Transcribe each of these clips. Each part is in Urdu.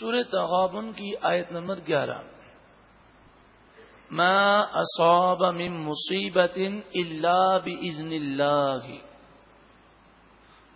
سورہ تغابن کی آیت نمبر گیارہ۔ ما اصاب من مصیبت الا باذن اللہ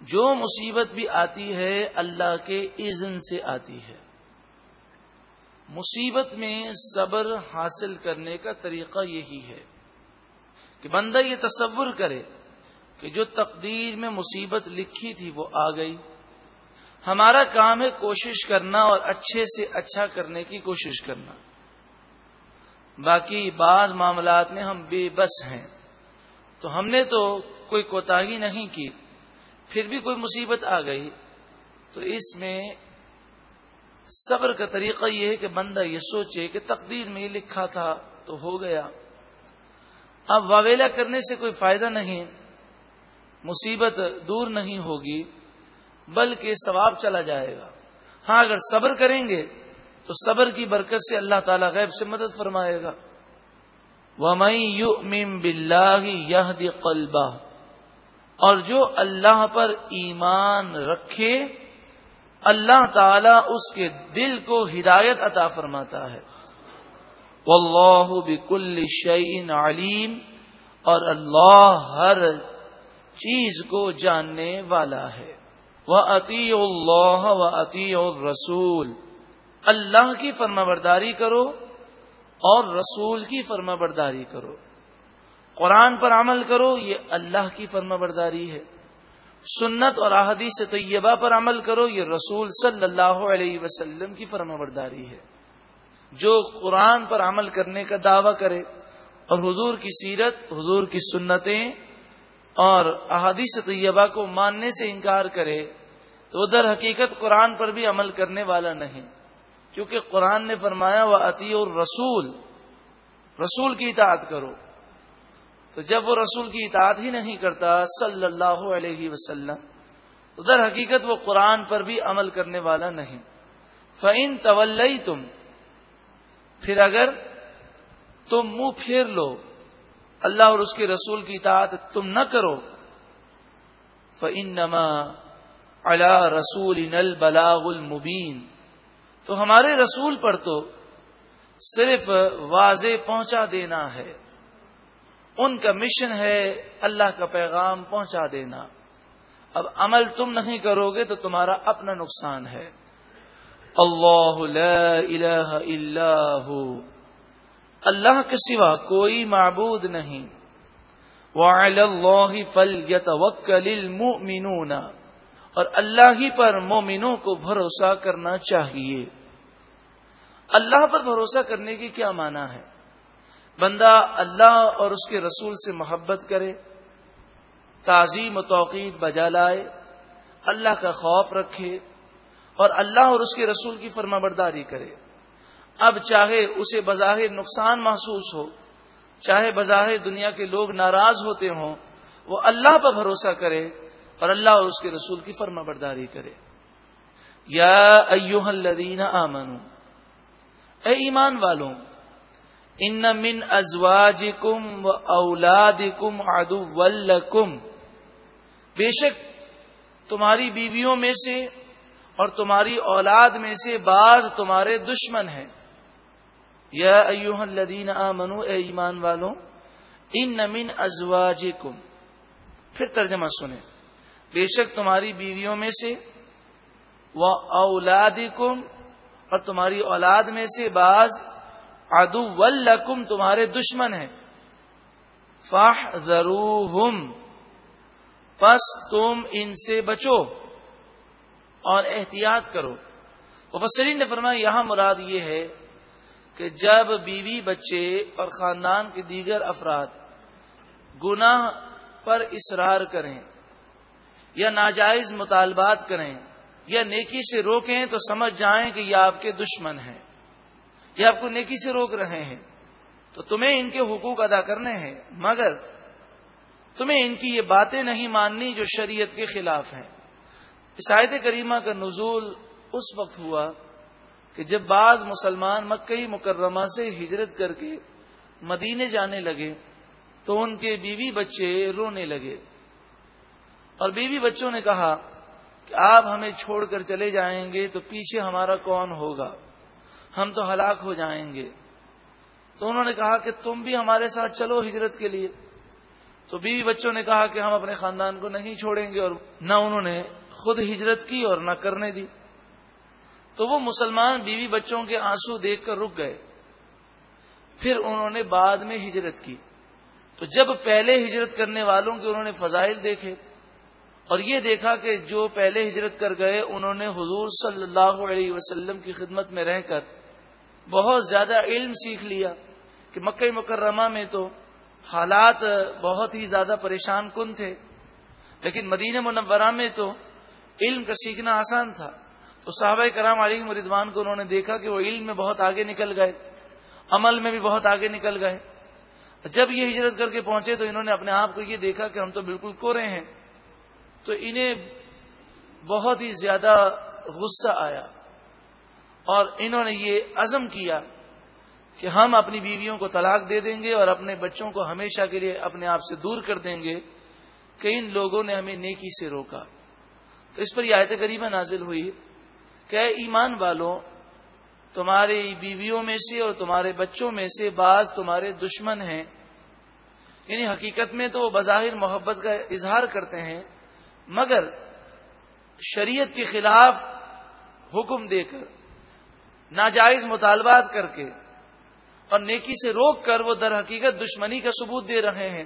جو مصیبت بھی آتی ہے، اللہ کے اذن سے آتی ہے۔ مصیبت میں صبر حاصل کرنے کا طریقہ یہی ہے کہ بندہ یہ تصور کرے کہ جو تقدیر میں مصیبت لکھی تھی وہ آ گئی۔ ہمارا کام ہے کوشش کرنا اور اچھے سے اچھا کرنے کی کوشش کرنا۔ باقی بعض معاملات میں ہم بے بس ہیں۔ تو ہم نے تو کوئی کوتا نہیں کی، پھر بھی کوئی مصیبت آ گئی۔ تو اس میں صبر کا طریقہ یہ ہے کہ بندہ یہ سوچے کہ تقدیر میں یہ لکھا تھا تو ہو گیا۔ اب واویلا کرنے سے کوئی فائدہ نہیں، مصیبت دور نہیں ہوگی۔ بلکہ ثواب چلا جائے گا۔ ہاں اگر صبر کریں گے تو صبر کی برکت سے اللہ تعالی غیب سے مدد فرمائے گا۔ وہ میم بلّہ یہ قلبہ اور جو اللہ پر ایمان رکھے، اللہ تعالی اس کے دل کو ہدایت عطا فرماتا ہے۔ واللہ بکل شعین علیم اور اللہ ہر چیز کو جاننے والا ہے۔ وہ عطی اللہ و عطی رسول اللہ کی فرما برداری کرو اور رسول کی فرما برداری کرو۔ قرآن پر عمل کرو، یہ اللہ کی فرما برداری ہے۔ سنت اور احادیث طیبہ پر عمل کرو، یہ رسول صلی اللہ علیہ وسلم کی فرما برداری ہے۔ جو قرآن پر عمل کرنے کا دعویٰ کرے اور حضور کی سیرت، حضور کی سنتیں اور احادیث طیبہ کو ماننے سے انکار کرے تو ادھر حقیقت قرآن پر بھی عمل کرنے والا نہیں۔ کیونکہ قرآن نے فرمایا وہ عطی اور رسول رسول کی اطاعت کرو۔ تو جب وہ رسول کی اطاعت ہی نہیں کرتا، صلی اللہ علیہ وسلم ادھر حقیقت وہ قرآن پر بھی عمل کرنے والا نہیں۔ فعین طول تم پھر اگر تم منہ پھیر لو اللہ اور اس کے رسول کی اطاعت تم نہ کرو فن نما اللہ رسول نل بلاغ المبین تو ہمارے رسول پر تو صرف واضح پہنچا دینا ہے ان کا مشن ہے اللہ کا پیغام پہنچا دینا اب عمل تم نہیں کرو گے تو تمہارا اپنا نقصان ہے اللہ لا الہ الا ہو اللہ کے سوا کوئی معبود نہیں۔ اللہ فل اور اللہ ہی پر مومنوں کو بھروسہ کرنا چاہیے۔ اللہ پر بھروسہ کرنے کی کیا معنی ہے؟ بندہ اللہ اور اس کے رسول سے محبت کرے، تعظیم و توقید بجا لائے، اللہ کا خوف رکھے، اور اللہ اور اس کے رسول کی فرما برداری کرے۔ اب چاہے اسے بظاہر نقصان محسوس ہو، چاہے بظاہر دنیا کے لوگ ناراض ہوتے ہوں، وہ اللہ پر بھروسہ کرے اور اللہ اور اس کے رسول کی فرما برداری کرے۔ یا ایوہ الذین آمنو، اے ایمان والوں، ان من ازواجکم و اولادکم عدو ولکم بے شک تمہاری بیویوں میں سے اور تمہاری اولاد میں سے بعض تمہارے دشمن ہیں۔ یا ایوہ الذین آمنو، اے ایمان والوں ان من ازواجکم۔ پھر ترجمہ سنیں۔ بے شک تمہاری بیویوں میں سے وہ اولادکم، اور تمہاری اولاد میں سے بعض ادو ولکم تمہارے دشمن ہیں۔ فاح ضرور پس تم ان سے بچو اور احتیاط کرو۔ وسرین نے فرمایا، یہاں مراد یہ ہے کہ جب بیوی بچے اور خاندان کے دیگر افراد گناہ پر اصرار کریں یا ناجائز مطالبات کریں یا نیکی سے روکیں تو سمجھ جائیں کہ یہ آپ کے دشمن ہیں، یہ آپ کو نیکی سے روک رہے ہیں۔ تو تمہیں ان کے حقوق ادا کرنے ہیں، مگر تمہیں ان کی یہ باتیں نہیں ماننی جو شریعت کے خلاف ہیں۔ عیسائیت کریمہ کا نزول اس وقت ہوا کہ جب بعض مسلمان مکئی مکرمہ سے ہجرت کر کے مدینے جانے لگے تو ان کے بیوی بچے رونے لگے۔ اور بیوی بچوں نے کہا کہ آپ ہمیں چھوڑ کر چلے جائیں گے تو پیچھے ہمارا کون ہوگا؟ ہم تو ہلاک ہو جائیں گے۔ تو انہوں نے کہا کہ تم بھی ہمارے ساتھ چلو ہجرت کے لیے۔ تو بیوی بچوں نے کہا کہ ہم اپنے خاندان کو نہیں چھوڑیں گے اور نہ انہوں نے خود ہجرت کی اور نہ کرنے دی۔ تو وہ مسلمان بیوی بچوں کے آنسو دیکھ کر رک گئے۔ پھر انہوں نے بعد میں ہجرت کی۔ تو جب پہلے ہجرت کرنے والوں کے انہوں نے فضائل دیکھے اور یہ دیکھا کہ جو پہلے ہجرت کر گئے، انہوں نے حضور صلی اللہ علیہ وسلم کی خدمت میں رہ کر بہت زیادہ علم سیکھ لیا کہ مکہ مکرمہ میں تو حالات بہت ہی زیادہ پریشان کن تھے، لیکن مدینہ منورہ میں تو علم کا سیکھنا آسان تھا۔ تو صحابہ کرام علی مردوان کو انہوں نے دیکھا کہ وہ علم میں بہت آگے نکل گئے، عمل میں بھی بہت آگے نکل گئے۔ جب یہ ہجرت کر کے پہنچے تو انہوں نے اپنے آپ کو یہ دیکھا کہ ہم تو بالکل کورے ہیں۔ تو انہیں بہت ہی زیادہ غصہ آیا اور انہوں نے یہ عزم کیا کہ ہم اپنی بیویوں کو طلاق دے دیں گے اور اپنے بچوں کو ہمیشہ کے لیے اپنے آپ سے دور کر دیں گے کہ ان لوگوں نے ہمیں نیکی سے روکا۔ تو اس پر یہ آیت قریبا نازل ہوئی۔ کہ ایمان والوں، تمہاری بیویوں میں سے اور تمہارے بچوں میں سے بعض تمہارے دشمن ہیں۔ یعنی حقیقت میں تو وہ بظاہر محبت کا اظہار کرتے ہیں، مگر شریعت کے خلاف حکم دے کر، ناجائز مطالبات کر کے اور نیکی سے روک کر وہ در حقیقت دشمنی کا ثبوت دے رہے ہیں۔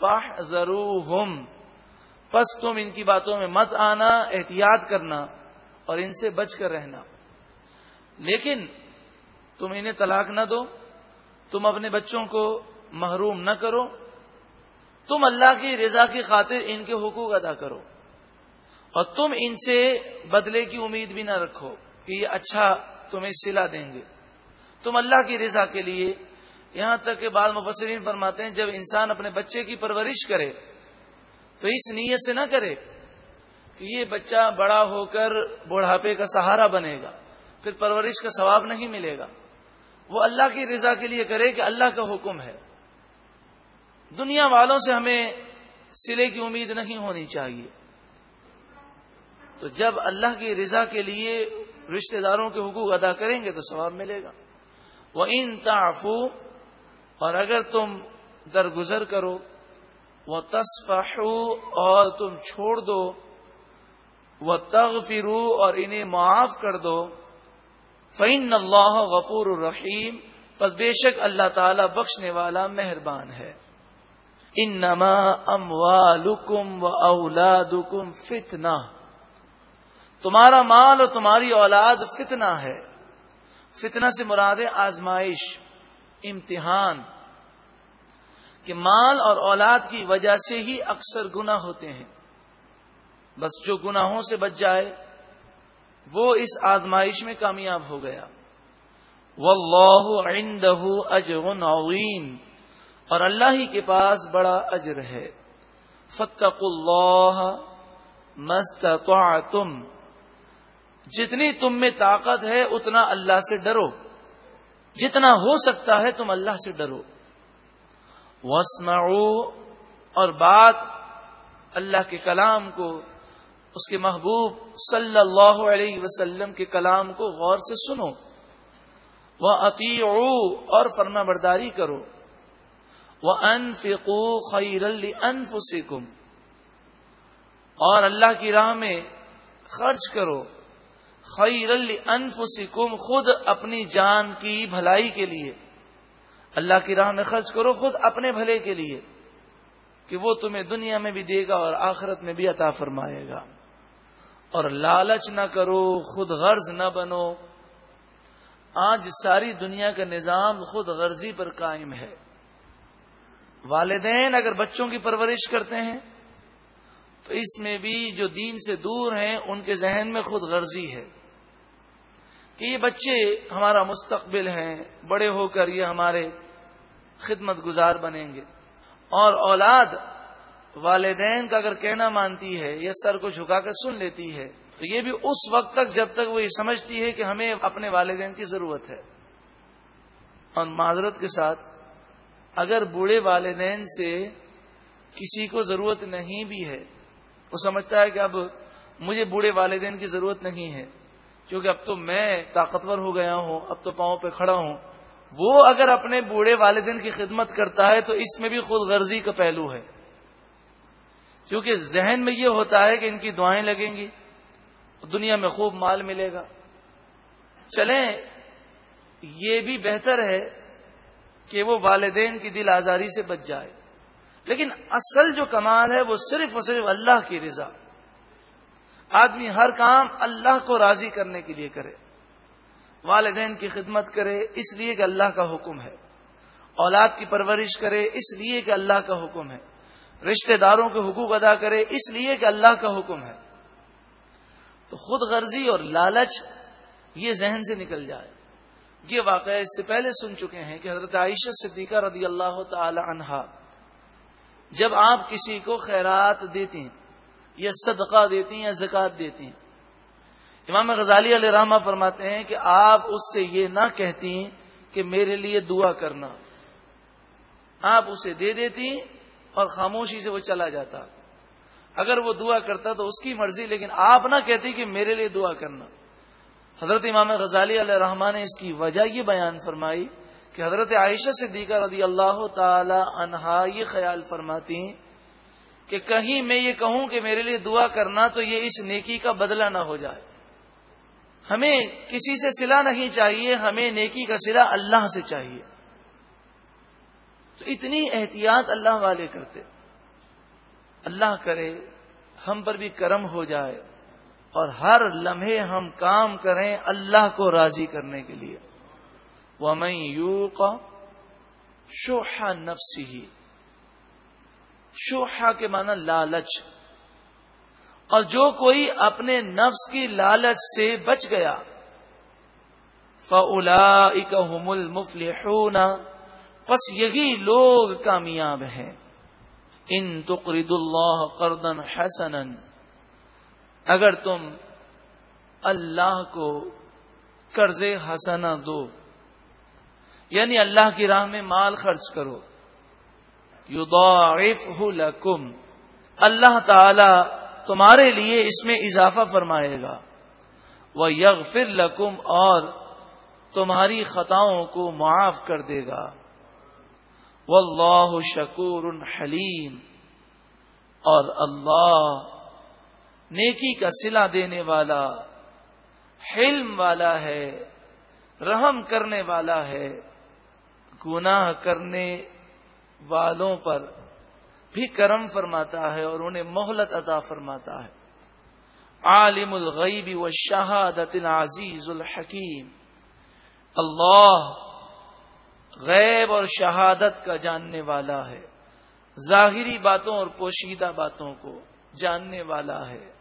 فاح ضرور پس تم ان کی باتوں میں مت آنا، احتیاط کرنا۔ اور ان سے بچ کر رہنا۔ لیکن تم انہیں طلاق نہ دو، تم اپنے بچوں کو محروم نہ کرو، تم اللہ کی رضا کی خاطر ان کے حقوق ادا کرو۔ اور تم ان سے بدلے کی امید بھی نہ رکھو کہ یہ اچھا تمہیں سلا دیں گے۔ تم اللہ کی رضا کے لیے یہاں تک کہ بعض مبصرین فرماتے ہیں، جب انسان اپنے بچے کی پرورش کرے تو اس نیت سے نہ کرے کہ یہ بچہ بڑا ہو کر بڑھاپے کا سہارا بنے گا، پھر پرورش کا ثواب نہیں ملے گا۔ وہ اللہ کی رضا کے لیے کرے کہ اللہ کا حکم ہے۔ دنیا والوں سے ہمیں سلے کی امید نہیں ہونی چاہیے۔ تو جب اللہ کی رضا کے لیے رشتہ داروں کے حقوق ادا کریں گے تو ثواب ملے گا۔ وہ ان تعفو اور اگر تم درگزر کرو وہ تصفحو اور تم چھوڑ دو وہ تغفرو اور انہیں معاف کر دو۔ فعین اللہ غفور الرحیم پس بے شک اللہ تعالی بخشنے والا مہربان ہے۔ ان نما ام و اولادکم فتنہ تمہارا مال اور تمہاری اولاد فتنہ ہے۔ فتنہ سے مراد آزمائش، امتحان۔ کہ مال اور اولاد کی وجہ سے ہی اکثر گنا ہوتے ہیں۔ بس جو گناہوں سے بچ جائے، وہ اس آزمائش میں کامیاب ہو گیا۔ عنده اجر عظیم۔ اور اللہ ہی کے پاس بڑا اجر ہے۔ فتق اللہ مست تم جتنی تم میں طاقت ہے، اتنا اللہ سے ڈرو۔ جتنا ہو سکتا ہے، تم اللہ سے ڈرو۔ وسمعو اور بات اللہ کے کلام کو اس کے محبوب صلی اللہ علیہ وسلم کے کلام کو غور سے سنو۔ وہ عطی اور فرما برداری کرو۔ وہ انفقو خیر انف اور اللہ کی راہ میں خرچ کرو۔ خیر انفسکم خود اپنی جان کی بھلائی کے لیے۔ اللہ کی راہ میں خرچ کرو خود اپنے بھلے کے لیے۔ کہ وہ تمہیں دنیا میں بھی دے گا اور آخرت میں بھی عطا فرمائے گا۔ اور لالچ نہ کرو، خود غرض نہ بنو۔ آج ساری دنیا کا نظام خود غرضی پر قائم ہے۔ والدین اگر بچوں کی پرورش کرتے ہیں، تو اس میں بھی جو دین سے دور ہیں، ان کے ذہن میں خود غرضی ہے۔ کہ یہ بچے ہمارا مستقبل ہیں، بڑے ہو کر یہ ہمارے خدمت گزار بنیں گے۔ اور اولاد والدین کا اگر کہنا مانتی ہے یا سر کو جھکا کر سن لیتی ہے، تو یہ بھی اس وقت تک جب تک وہ یہ سمجھتی ہے کہ ہمیں اپنے والدین کی ضرورت ہے۔ اور معذرت کے ساتھ، اگر بوڑھے والدین سے کسی کو ضرورت نہیں بھی ہے، وہ سمجھتا ہے کہ اب مجھے بوڑھے والدین کی ضرورت نہیں ہے، کیونکہ اب تو میں طاقتور ہو گیا ہوں، اب تو پاؤں پہ کھڑا ہوں۔ وہ اگر اپنے بوڑھے والدین کی خدمت کرتا ہے، تو اس میں بھی خود غرضی کا پہلو ہے۔ کیونکہ ذہن میں یہ ہوتا ہے کہ ان کی دعائیں لگیں گی، دنیا میں خوب مال ملے گا۔ چلیں، یہ بھی بہتر ہے کہ وہ والدین کی دل آزاری سے بچ جائے۔ لیکن اصل جو کمال ہے، وہ صرف اور صرف اللہ کی رضا۔ آدمی ہر کام اللہ کو راضی کرنے کے لیے کرے۔ والدین کی خدمت کرے، اس لیے کہ اللہ کا حکم ہے۔ اولاد کی پرورش کرے، اس لیے کہ اللہ کا حکم ہے۔ رشتہ داروں کے حقوق ادا کرے، اس لیے کہ اللہ کا حکم ہے۔ تو خود غرضی اور لالچ یہ ذہن سے نکل جائے۔ یہ واقعہ اس سے پہلے سن چکے ہیں کہ حضرت عائشہ صدیقہ رضی اللہ تعالی عنہا جب آپ کسی کو خیرات دیتی ہیں یا صدقہ دیتی ہیں یا زکوٰۃ دیتی ہیں، امام غزالی علیہ رحمہ فرماتے ہیں کہ آپ اس سے یہ نہ کہتی کہ میرے لیے دعا کرنا۔ آپ اسے دے دیتی اور خاموشی سے وہ چلا جاتا۔ اگر وہ دعا کرتا تو اس کی مرضی، لیکن آپ نہ کہتی کہ میرے لیے دعا کرنا۔ حضرت امام غزالی علیہ رحمان نے اس کی وجہ یہ بیان فرمائی کہ حضرت عائشہ سے دیگر رضی اللہ تعالی عنہا یہ خیال فرماتی کہ کہیں میں یہ کہوں کہ میرے لیے دعا کرنا تو یہ اس نیکی کا بدلہ نہ ہو جائے۔ ہمیں کسی سے سلا نہیں چاہیے، ہمیں نیکی کا سلا اللہ سے چاہیے۔ تو اتنی احتیاط اللہ والے کرتے۔ اللہ کرے، ہم پر بھی کرم ہو جائے اور ہر لمحے ہم کام کریں اللہ کو راضی کرنے کے لیے۔ وہ میں یو کا شوہا نفسی ہی شوہا کے معنی لالچ۔ اور جو کوئی اپنے نفس کی لالچ سے بچ گیا فلا اکمل مفل بس یہی لوگ کامیاب ہیں۔ ان تقرد اللہ قردن حسن اگر تم اللہ کو قرض حسنا دو یعنی اللہ کی راہ میں مال خرچ کرو۔ یو لکم۔ اللہ تعالی تمہارے لیے اس میں اضافہ فرمائے گا۔ وہ یغ لکم اور تمہاری خطاؤں کو معاف کر دے گا۔ واللہ شکور حلیم۔ اور اللہ نیکی کا سلا دینے والا، حلم والا ہے، رحم کرنے والا ہے، گناہ کرنے والوں پر بھی کرم فرماتا ہے اور انہیں مہلت عطا فرماتا ہے۔ عالم الغیب و شہادت العزیز الحکیم۔ اللہ غیب اور شہادت کا جاننے والا ہے۔ ظاہری باتوں اور پوشیدہ باتوں کو جاننے والا ہے۔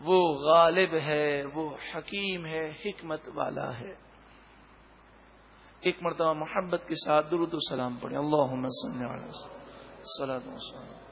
وہ غالب ہے، وہ حکیم ہے، حکمت والا ہے۔ ایک مرتبہ محبت کے ساتھ درود السلام پڑھیں۔ اللہ۔ وسلم